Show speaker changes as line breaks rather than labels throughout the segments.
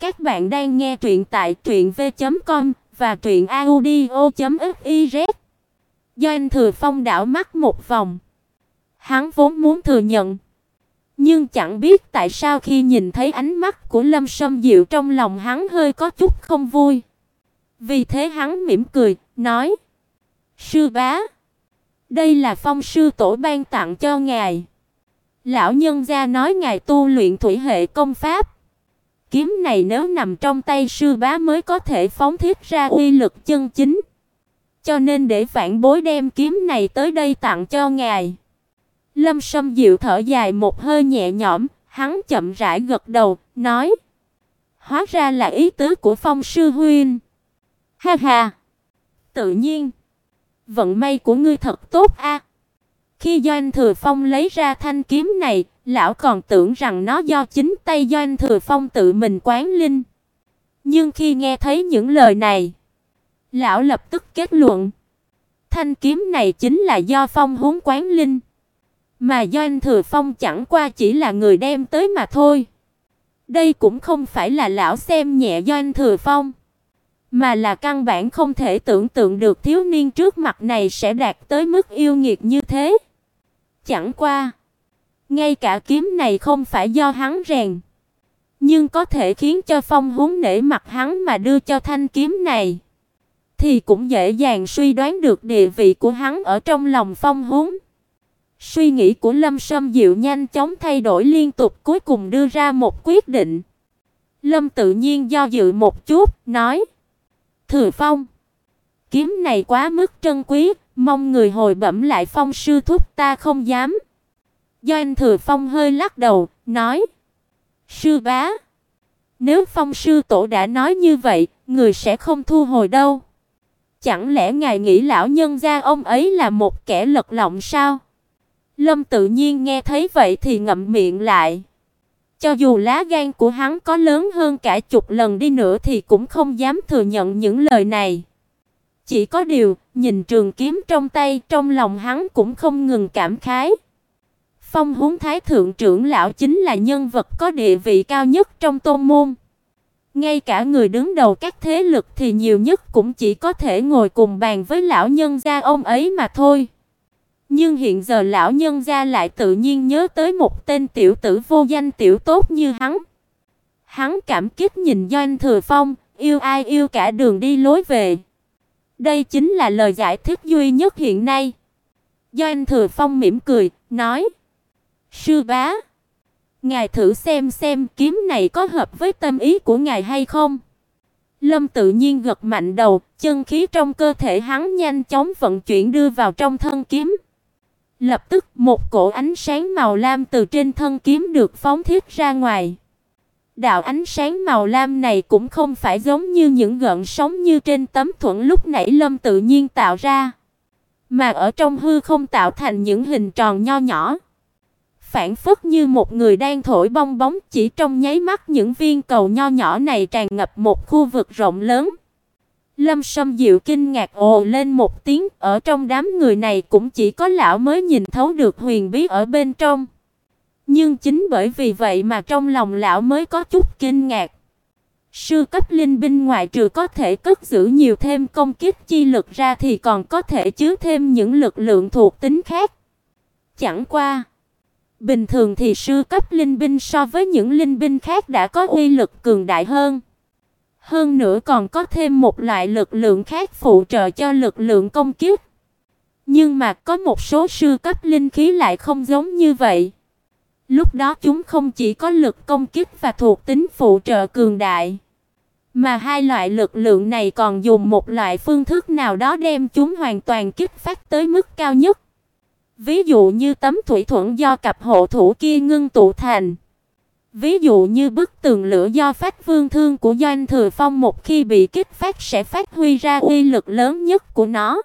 Các bạn đang nghe truyện tại truyệnv.com và truyệnaudio.fiz. Do anh Thừa Phong đảo mắt một vòng. Hắn vốn muốn thừa nhận, nhưng chẳng biết tại sao khi nhìn thấy ánh mắt của Lâm Sâm Diệu trong lòng hắn hơi có chút không vui. Vì thế hắn mỉm cười, nói: "Sư bá, đây là phong sư tổ ban tặng cho ngài. Lão nhân gia nói ngài tu luyện thủy hệ công pháp, kiếm này nếu nằm trong tay sư bá mới có thể phóng thiết ra uy lực chân chính. Cho nên để phản bối đem kiếm này tới đây tặng cho ngài." Lâm Sâm Diệu thở dài một hơi nhẹ nhõm, hắn chậm rãi gật đầu, nói: "Hóa ra là ý tứ của Phong sư huynh." Ha ha. Tự nhiên, vận may của ngươi thật tốt a. Khi Doanh Thừa Phong lấy ra thanh kiếm này, lão còn tưởng rằng nó do chính tay Doanh Thừa Phong tự mình quán linh. Nhưng khi nghe thấy những lời này, lão lập tức kết luận, thanh kiếm này chính là do Phong huống quán linh. Mà Doanh Thừa Phong chẳng qua chỉ là người đem tới mà thôi. Đây cũng không phải là lão xem nhẹ Doanh Thừa Phong, mà là căn bản không thể tưởng tượng được thiếu niên trước mặt này sẽ đạt tới mức yêu nghiệt như thế. Chẳng qua, ngay cả kiếm này không phải do hắn rèn, nhưng có thể khiến cho Phong huống nể mặt hắn mà đưa cho thanh kiếm này, thì cũng dễ dàng suy đoán được địa vị của hắn ở trong lòng Phong huống. Suy nghĩ của Lâm Sâm Diệu nhanh chóng thay đổi liên tục, cuối cùng đưa ra một quyết định. Lâm tự nhiên do dự một chút, nói: "Thừa Phong, kiếm này quá mức trân quý, mong người hồi bẩm lại Phong sư thúc ta không dám." Do anh Thừa Phong hơi lắc đầu, nói: "Sư bá, nếu Phong sư tổ đã nói như vậy, người sẽ không thu hồi đâu. Chẳng lẽ ngài nghĩ lão nhân gia ông ấy là một kẻ lật lọng sao?" Lâm tự nhiên nghe thấy vậy thì ngậm miệng lại. Cho dù lá gan của hắn có lớn hơn cả chục lần đi nữa thì cũng không dám thừa nhận những lời này. Chỉ có điều, nhìn trường kiếm trong tay, trong lòng hắn cũng không ngừng cảm khái. Phong huống Thái thượng trưởng lão chính là nhân vật có địa vị cao nhất trong tôn môn. Ngay cả người đứng đầu các thế lực thì nhiều nhất cũng chỉ có thể ngồi cùng bàn với lão nhân gia ông ấy mà thôi. Nhưng hiện giờ lão nhân gia lại tự nhiên nhớ tới một tên tiểu tử vô danh tiểu tốt như hắn. Hắn cảm kích nhìn Doanh Thừa Phong, yêu ai yêu cả đường đi lối về. Đây chính là lời giải thích duy nhất hiện nay. Doanh Thừa Phong mỉm cười, nói: "Sư bá, ngài thử xem xem kiếm này có hợp với tâm ý của ngài hay không?" Lâm tự nhiên gật mạnh đầu, chân khí trong cơ thể hắn nhanh chóng vận chuyển đưa vào trong thân kiếm. Lập tức, một cổ ánh sáng màu lam từ trên thân kiếm được phóng thiết ra ngoài. Đạo ánh sáng màu lam này cũng không phải giống như những gợn sóng như trên tấm thuẫn lúc nãy Lâm tự nhiên tạo ra, mà ở trong hư không tạo thành những hình tròn nho nhỏ. Phản phất như một người đang thổi bong bóng, chỉ trong nháy mắt những viên cầu nho nhỏ này tràn ngập một khu vực rộng lớn. Lâm Sâm Diệu kinh ngạc ồ lên một tiếng, ở trong đám người này cũng chỉ có lão mới nhìn thấu được huyền bí ở bên trong. Nhưng chính bởi vì vậy mà trong lòng lão mới có chút kinh ngạc. Sư cấp linh binh ngoại trừ có thể cất giữ nhiều thêm công kích chi lực ra thì còn có thể chứa thêm những lực lượng thuộc tính khác. Chẳng qua, bình thường thì sư cấp linh binh so với những linh binh khác đã có uy lực cường đại hơn. Hơn nữa còn có thêm một loại lực lượng khác phụ trợ cho lực lượng công kích. Nhưng mà có một số sư cấp linh khí lại không giống như vậy. Lúc đó chúng không chỉ có lực công kích và thuộc tính phụ trợ cường đại, mà hai loại lực lượng này còn dùng một loại phương thức nào đó đem chúng hoàn toàn kích phát tới mức cao nhất. Ví dụ như tấm thủy thuẫn do cặp hộ thủ kia ngưng tụ thành. Ví dụ như bức tường lửa do phát vương thương của Doanh Thừa Phong một khi bị kích phát sẽ phát huy ra uy lực lớn nhất của nó.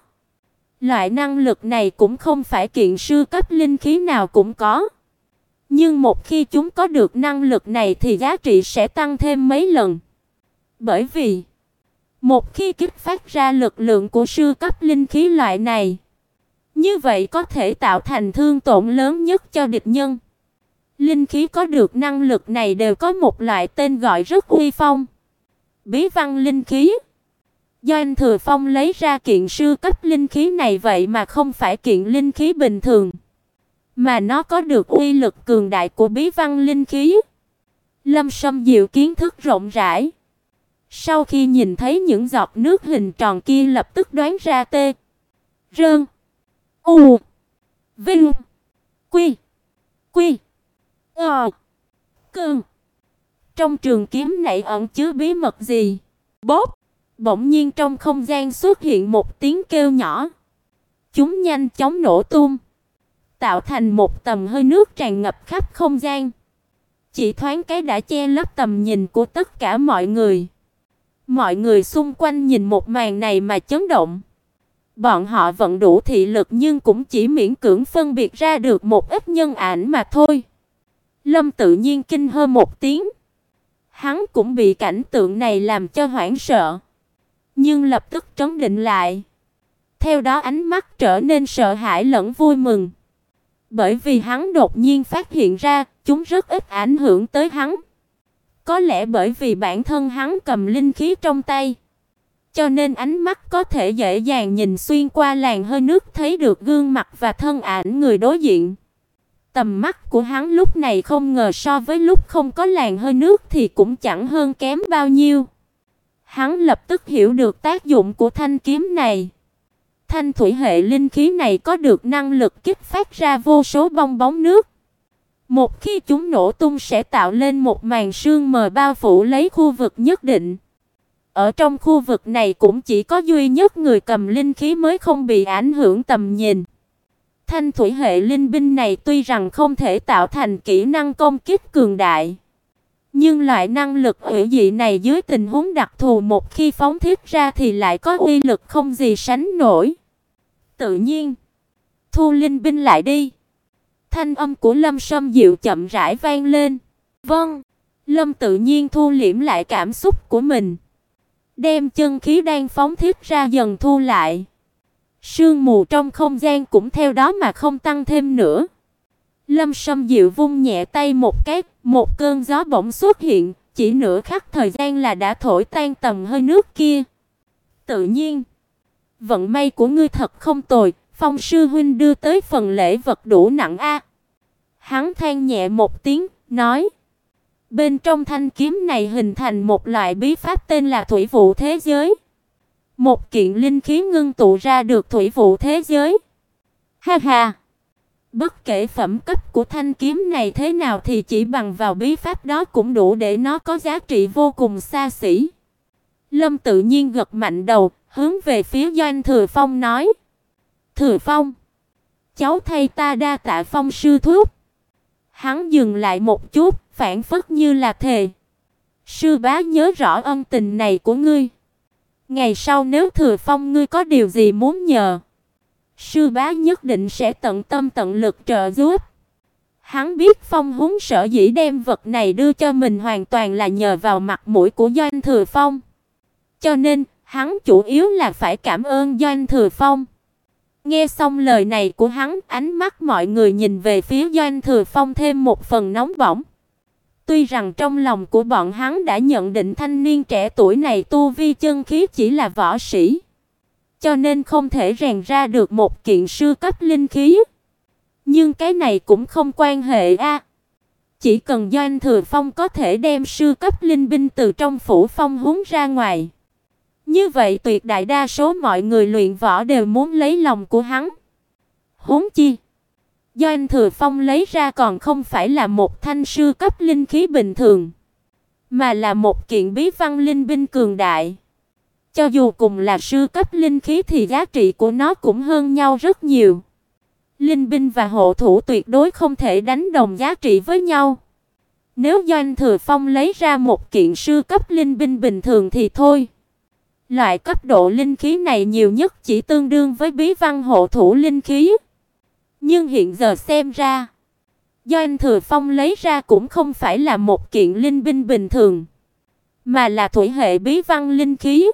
Loại năng lực này cũng không phải kiện sư cấp linh khí nào cũng có. Nhưng một khi chúng có được năng lực này thì giá trị sẽ tăng thêm mấy lần. Bởi vì một khi kích phát ra lực lượng của sư cấp linh khí loại này, như vậy có thể tạo thành thương tổn lớn nhất cho địch nhân. Linh khí có được năng lực này đều có một loại tên gọi rất uy phong. Bí văn linh khí. Do anh Thừa Phong lấy ra kiện sư cấp linh khí này vậy mà không phải kiện linh khí bình thường, mà nó có được uy lực cường đại của bí văn linh khí. Lâm Sâm Diệu kiến thức rộng rãi. Sau khi nhìn thấy những giọt nước hình tròn kia lập tức đoán ra tê, rơn, u, vinh, quy, quy, ờ, cơn. Trong trường kiếm này ẩn chứa bí mật gì? Bốp! Bỗng nhiên trong không gian xuất hiện một tiếng kêu nhỏ. Chúng nhanh chóng nổ tung, tạo thành một tầng hơi nước tràn ngập khắp không gian. Chỉ thoáng cái đã che lấp tầm nhìn của tất cả mọi người. Mọi người xung quanh nhìn một màn này mà chấn động. Bọn họ vẫn đủ thị lực nhưng cũng chỉ miễn cưỡng phân biệt ra được một ít nhân ảnh mà thôi. Lâm tự nhiên kinh hơ một tiếng. Hắn cũng bị cảnh tượng này làm cho hoảng sợ, nhưng lập tức trấn định lại. Theo đó ánh mắt trở nên sợ hãi lẫn vui mừng, bởi vì hắn đột nhiên phát hiện ra chúng rất ít ảnh hưởng tới hắn. Có lẽ bởi vì bản thân hắn cầm linh khí trong tay, cho nên ánh mắt có thể dễ dàng nhìn xuyên qua làn hơi nước thấy được gương mặt và thân ảnh người đối diện. Tầm mắt của hắn lúc này không ngờ so với lúc không có làn hơi nước thì cũng chẳng hơn kém bao nhiêu. Hắn lập tức hiểu được tác dụng của thanh kiếm này. Thanh thủy hệ linh khí này có được năng lực kích phát ra vô số bong bóng nước. Một khi chúng nổ tung sẽ tạo lên một màn sương mờ bao phủ lấy khu vực nhất định. Ở trong khu vực này cũng chỉ có duy nhất người cầm linh khí mới không bị ảnh hưởng tầm nhìn. Thanh thủy hệ linh binh này tuy rằng không thể tạo thành kỹ năng công kích cường đại, nhưng loại năng lực hủy dị này dưới tình huống đặc thù một khi phóng thiết ra thì lại có uy lực không gì sánh nổi. Tự nhiên, thu linh binh lại đi. Thanh âm của Lâm Sâm dịu chậm rãi vang lên. Vâng. Lâm tự nhiên thu liễm lại cảm xúc của mình, đem chân khí đang phóng thiết ra dần thu lại. Sương mù trong không gian cũng theo đó mà không tăng thêm nữa. Lâm Sâm dịu vung nhẹ tay một cái, một cơn gió bỗng xuất hiện, chỉ nửa khắc thời gian là đã thổi tan tầm hơi nước kia. Tự nhiên, vận may của ngươi thật không tồi, Phong sư huynh đưa tới phần lễ vật đủ nặng a. Hắn than nhẹ một tiếng, nói: Bên trong thanh kiếm này hình thành một loại bí pháp tên là Thủy vụ thế giới. Một kiện linh khí ngưng tụ ra được thủy vụ thế giới. Ha ha. Bất kể phẩm cấp của thanh kiếm này thế nào thì chỉ bằng vào bí pháp đó cũng đủ để nó có giá trị vô cùng xa xỉ. Lâm tự nhiên gật mạnh đầu, hướng về phía Doanh Thừa Phong nói: "Thừa Phong, cháu thay ta đa tạ Phong sư thúc." Hắn dừng lại một chút, phản phất như là thề: "Sư bá nhớ rõ ân tình này của ngươi." Ngày sau nếu Thừa Phong ngươi có điều gì muốn nhờ, sư bá nhất định sẽ tận tâm tận lực trợ giúp. Hắn biết Phong Húng sở dĩ đem vật này đưa cho mình hoàn toàn là nhờ vào mặt mũi của Doanh Thừa Phong. Cho nên, hắn chủ yếu là phải cảm ơn Doanh Thừa Phong. Nghe xong lời này của hắn, ánh mắt mọi người nhìn về phía Doanh Thừa Phong thêm một phần nóng bỏng. Tuy rằng trong lòng của bọn hắn đã nhận định thanh niên trẻ tuổi này tu vi chân khí chỉ là võ sĩ, cho nên không thể rèn ra được một kiện sư cấp linh khí. Nhưng cái này cũng không quan hệ a. Chỉ cần Doanh Thừa Phong có thể đem sư cấp linh binh từ trong phủ phong huống ra ngoài, như vậy tuyệt đại đa số mọi người luyện võ đều muốn lấy lòng của hắn. Huống chi, Do anh Thừa Phong lấy ra còn không phải là một thanh sư cấp linh khí bình thường, mà là một kiện bí văn linh binh cường đại. Cho dù cùng là sư cấp linh khí thì giá trị của nó cũng hơn nhau rất nhiều. Linh binh và hộ thủ tuyệt đối không thể đánh đồng giá trị với nhau. Nếu Doanh Thừa Phong lấy ra một kiện sư cấp linh binh bình thường thì thôi. Loại cấp độ linh khí này nhiều nhất chỉ tương đương với bí văn hộ thủ linh khí. Nhưng hiện giờ xem ra, do anh Thừa Phong lấy ra cũng không phải là một kiện linh binh bình thường, mà là thủy hệ bí văn linh khí.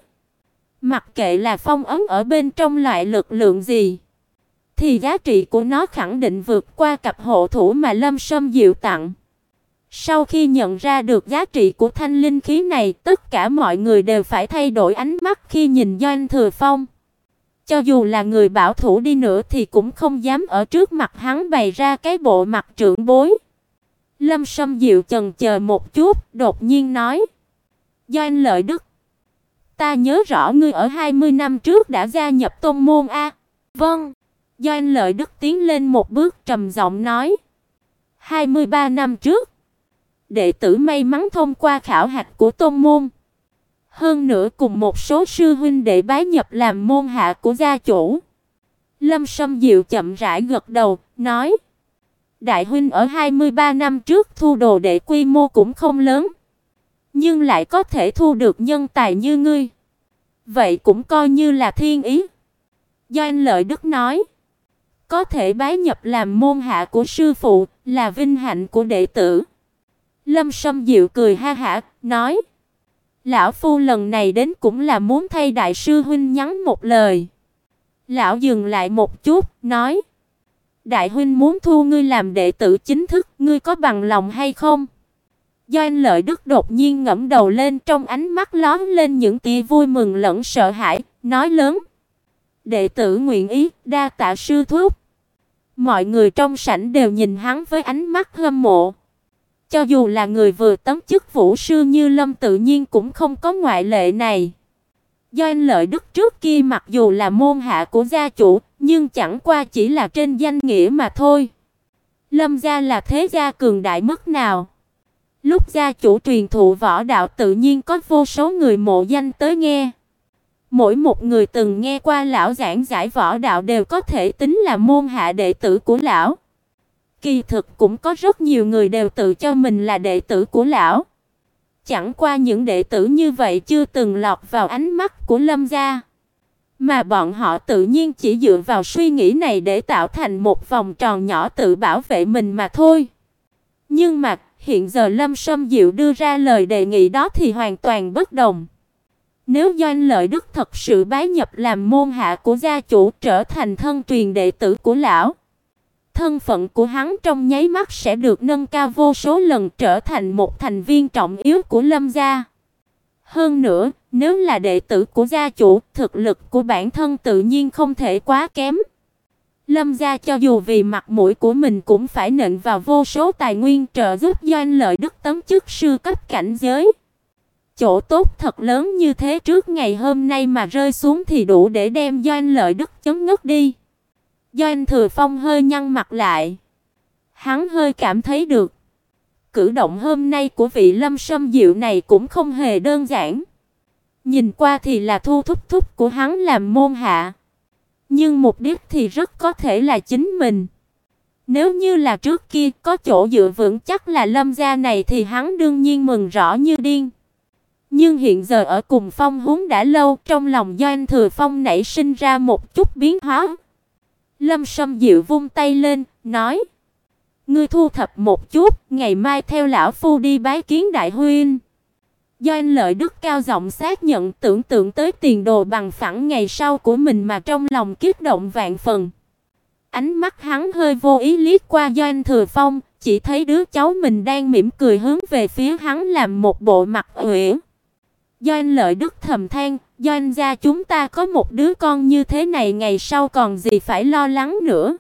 Mặc kệ là phong ấn ở bên trong loại lực lượng gì, thì giá trị của nó khẳng định vượt qua cặp hộ thủ mà Lâm Sâm Diệu tặng. Sau khi nhận ra được giá trị của thanh linh khí này, tất cả mọi người đều phải thay đổi ánh mắt khi nhìn Doanh Thừa Phong. Cho dù là người bảo thủ đi nữa thì cũng không dám ở trước mặt hắn bày ra cái bộ mặt trưởng bối. Lâm Sâm Diệu chần chờ một chút, đột nhiên nói: "Doanh Lợi Đức, ta nhớ rõ ngươi ở 20 năm trước đã gia nhập tông môn a." "Vâng." Doanh Lợi Đức tiến lên một bước trầm giọng nói: "23 năm trước, đệ tử may mắn thông qua khảo hạch của tông môn, hơn nữa cùng một số sư huynh đệ bái nhập làm môn hạ của gia chủ." Lâm Sâm Diệu chậm rãi gật đầu, nói: Đại huynh ở 23 năm trước thu đồ đệ quy mô cũng không lớn, nhưng lại có thể thu được nhân tài như ngươi. Vậy cũng coi như là thiên ý. Do anh Lợi Đức nói, có thể bái nhập làm môn hạ của sư phụ là vinh hạnh của đệ tử. Lâm Sâm Diệu cười ha hả, nói: "Lão phu lần này đến cũng là muốn thay đại sư huynh nhắn một lời." Lão dừng lại một chút, nói: Đại huynh muốn thu ngươi làm đệ tử chính thức, ngươi có bằng lòng hay không? Doanh Lợi Đức đột nhiên ngẩng đầu lên trong ánh mắt lóe lên những tia vui mừng lẫn sợ hãi, nói lớn: "Đệ tử nguyện ý, đa tạ sư thúc." Mọi người trong sảnh đều nhìn hắn với ánh mắt hâm mộ. Cho dù là người vừa tấm chức vũ sư như Lâm tự nhiên cũng không có ngoại lệ này. Do anh Lợi Đức trước kia mặc dù là môn hạ của gia chủ, nhưng chẳng qua chỉ là trên danh nghĩa mà thôi. Lâm gia là thế gia cường đại mức nào? Lúc gia chủ truyền thụ võ đạo tự nhiên có vô số người mộ danh tới nghe. Mỗi một người từng nghe qua lão giảng giải võ đạo đều có thể tính là môn hạ đệ tử của lão. Kỳ thực cũng có rất nhiều người đều tự cho mình là đệ tử của lão. Chẳng qua những đệ tử như vậy chưa từng lọt vào ánh mắt của Lâm gia, mà bọn họ tự nhiên chỉ dựa vào suy nghĩ này để tạo thành một vòng tròn nhỏ tự bảo vệ mình mà thôi. Nhưng mà, hiện giờ Lâm Sâm Diệu đưa ra lời đề nghị đó thì hoàn toàn bất đồng. Nếu Doanh Lợi Đức thật sự bái nhập làm môn hạ của gia chủ trở thành thân truyền đệ tử của lão, thân phận của hắn trong nháy mắt sẽ được nâng cao vô số lần trở thành một thành viên trọng yếu của Lâm gia. Hơn nữa, nếu là đệ tử của gia chủ, thực lực của bản thân tự nhiên không thể quá kém. Lâm gia cho dù vì mặt mũi của mình cũng phải nện vào vô số tài nguyên trợ giúp doanh lợi đức tấm chức sư cấp cảnh giới. Chỗ tốt thật lớn như thế trước ngày hôm nay mà rơi xuống thì đủ để đem doanh lợi đức chấm ngất đi. Doanh Thừa Phong hơi nhăn mặt lại. Hắn hơi cảm thấy được, cử động hôm nay của vị Lâm Sâm Diệu này cũng không hề đơn giản. Nhìn qua thì là thu thúc thúc của hắn làm môn hạ, nhưng mục đích thì rất có thể là chính mình. Nếu như là trước kia có chỗ dựa vững chắc là Lâm gia này thì hắn đương nhiên mừng rõ như điên. Nhưng hiện giờ ở cùng Phong huống đã lâu, trong lòng Doanh Thừa Phong nảy sinh ra một chút biến hóa. Lâm Sâm Diệu vung tay lên, nói: "Ngươi thu thập một chút, ngày mai theo lão phu đi bái kiến đại huynh." Do anh Lợi Đức cao giọng xác nhận tưởng tượng tới tiền đồ bằng phẳng ngày sau của mình mà trong lòng kích động vạn phần. Ánh mắt hắn hơi vô ý liếc qua Doanh Thừa Phong, chỉ thấy đứa cháu mình đang mỉm cười hướng về phía hắn làm một bộ mặt uể. Doanh Lợi Đức thầm than, doanh gia chúng ta có một đứa con như thế này ngày sau còn gì phải lo lắng nữa.